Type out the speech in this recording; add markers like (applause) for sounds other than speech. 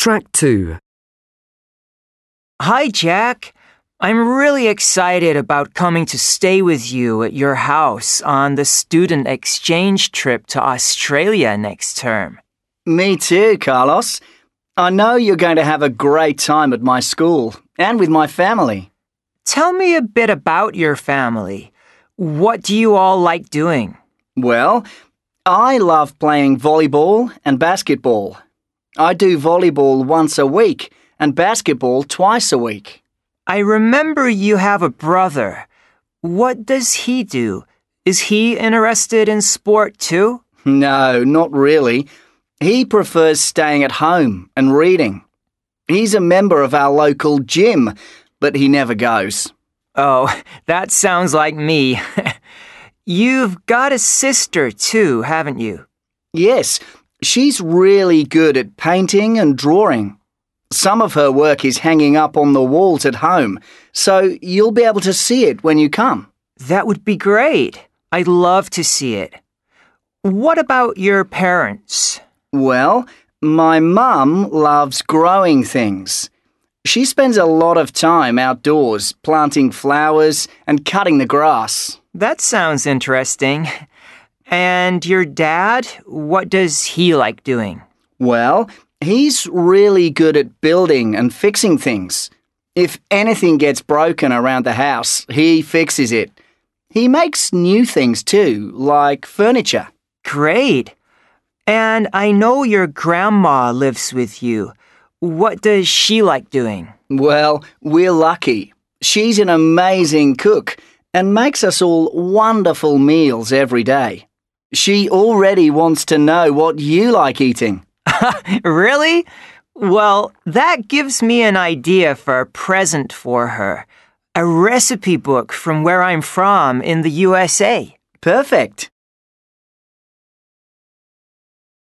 Track 2. Hi, Jack. I'm really excited about coming to stay with you at your house on the student exchange trip to Australia next term. Me too, Carlos. I know you're going to have a great time at my school and with my family. Tell me a bit about your family. What do you all like doing? Well, I love playing volleyball and basketball. I do volleyball once a week and basketball twice a week. I remember you have a brother. What does he do? Is he interested in sport too? No, not really. He prefers staying at home and reading. He's a member of our local gym, but he never goes. Oh, (laughs) that sounds like me. (laughs) You've got a sister too, haven't you? Yes, she's really good at painting and drawing. Some of her work is hanging up on the walls at home, so you'll be able to see it when you come. That would be great. I'd love to see it. What about your parents? Well, my mum loves growing things. She spends a lot of time outdoors planting flowers and cutting the grass. That sounds interesting. And your dad, what does he like doing? Well, he's really good at building and fixing things. If anything gets broken around the house, he fixes it. He makes new things too, like furniture. Great. And I know your grandma lives with you. What does she like doing? Well, we're lucky. She's an amazing cook and makes us all wonderful meals every day. She already wants to know what you like eating. (laughs) really? Well, that gives me an idea for a present for her. A recipe book from where I'm from in the USA. Perfect.